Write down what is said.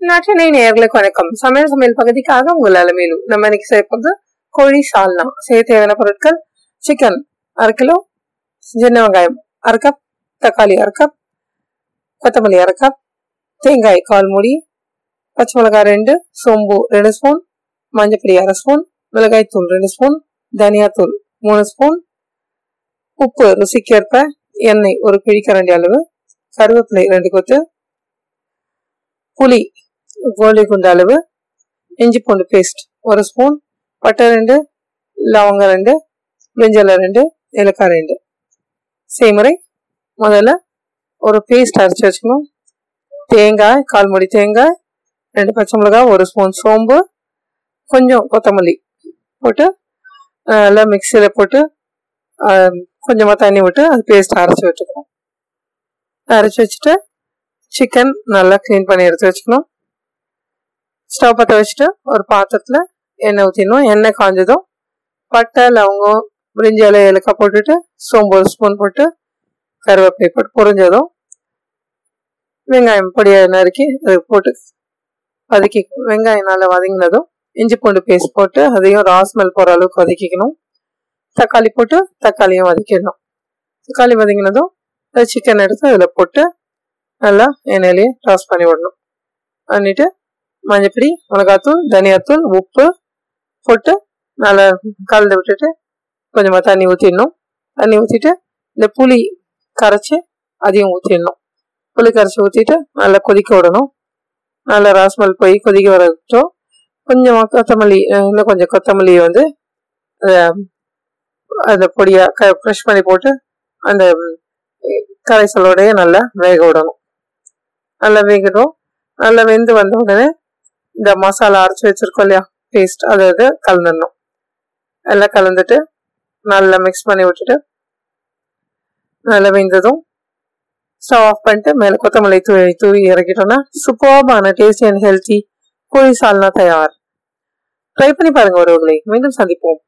நாட்டினை நேர்களுக்கு வணக்கம். சமையல் சமையல் பகுதிக்காக உங்கள் அலமையிலும் நம்ம இன்னைக்கு சேர்ப்பது கோழி சால்னா. செய்ய தேவையான பொருட்கள் சிக்கன் அரை கிலோ சின்ன வெங்காயம் அரை கப் தக்காளி அரை கப் கொத்தமல்லி அரை கப் தேங்காய் கால் மூடி பச்சை மிளகாய் ரெண்டு சோம்பு ரெண்டு ஸ்பூன் மஞ்சப்பொடி அரை ஸ்பூன் மிளகாய் தூள் ரெண்டு ஸ்பூன் தனியாத்தூள் மூணு ஸ்பூன் உப்பு ருசிக்கேற்ப எண்ணெய் ஒரு பிழிக்கரண்டி அளவு கருவேப்பிலை ரெண்டு கொத்து புளி கோலி குண்டு அளவு இஞ்சி பூண்டு பேஸ்ட் ஒரு ஸ்பூன் பட்டை ரெண்டு லவங்கம் ரெண்டு பிரிஞ்சலை ரெண்டு ஏலக்காய் ரெண்டு. செய்முறை முதல்ல ஒரு பேஸ்ட் அரைச்சி வச்சுக்கணும். தேங்காய் கால் மூடி தேங்காய் ரெண்டு பச்சை மிளகாய் ஒரு ஸ்பூன் சோம்பு கொஞ்சம் கொத்தமல்லி போட்டு நல்லா மிக்சியில் போட்டு கொஞ்சமாக தண்ணி விட்டு அது பேஸ்ட் அரைச்சி வச்சுக்கணும். அரைச்சி வச்சுட்டு சிக்கன் நல்லா க்ளீன் பண்ணி எடுத்து வச்சுக்கணும். ஸ்டவ் பற்ற வச்சுட்டு ஒரு பாத்திரத்தில் எண்ணெய் ஊற்றிடணும் எண்ணெய் காஞ்சதும் பட்டை லவங்கம் பிரிஞ்சி இலை ஏலக்காய் போட்டுட்டு சோம்பு ஒரு ஸ்பூன் போட்டு கருவேப்பிலை போட்டு பொரிஞ்சதும் வெங்காயம் பொடியை நறுக்கி அது போட்டு வதக்கி வெங்காயம் நல்லா வதங்கினதும் இஞ்சி பூண்டு பேஸ்ட் போட்டு அதையும் ராஸ்மெல் போகிற அளவுக்கு வதக்கிக்கணும். தக்காளி போட்டு தக்காளியும் வதக்கிடணும். தக்காளி வதங்கினதும் சிக்கன் எடுத்து அதில் போட்டு நல்லா எண்ணெயிலேயே டாஸ் பண்ணி விடணும். பண்ணிவிட்டு மஞ்சப்பொடி மிளகாத்தூள் தனியாத்தூள் உப்பு போட்டு நல்லா கலந்து விட்டுட்டு கொஞ்சமாக தண்ணி ஊற்றிடணும் தண்ணி ஊற்றிட்டு இந்த புளி கரைச்சி அதையும் ஊற்றிடணும் புளி கரைச்சி ஊற்றிட்டு நல்லா கொதிக்க விடணும். நல்லா ராஸ்மல் போய் கொதிக்க வரட்டும். கொஞ்சமாக கொத்தமல்லி இன்னும் கொஞ்சம் கொத்தமல்லி வந்து அந்த பொடியாக க ஃப்ரெஷ் பண்ணி போட்டு அந்த கரைசலோடைய நல்லா வேக விடணும். நல்லா வேகட்டும். நல்லா வெந்து வந்த உடனே இந்த மசாலா அரைச்சி வச்சிருக்கோம் இல்லையா? பேஸ்ட் அதை இது கலந்துடணும். எல்லாம் கலந்துட்டு நல்லா மிக்ஸ் பண்ணி விட்டுட்டு நல்லா வெந்ததும் ஸ்டவ் ஆஃப் பண்ணிட்டு மேலே கொத்தமல்லி தூவி தூவி இறக்கிட்டோம்னா சூப்பர்பான டேஸ்டி அண்ட் ஹெல்த்தி கோழி சால்னா தயார். ட்ரை பண்ணி பாருங்க ஒருவர்களை மீண்டும் சந்திப்போம்.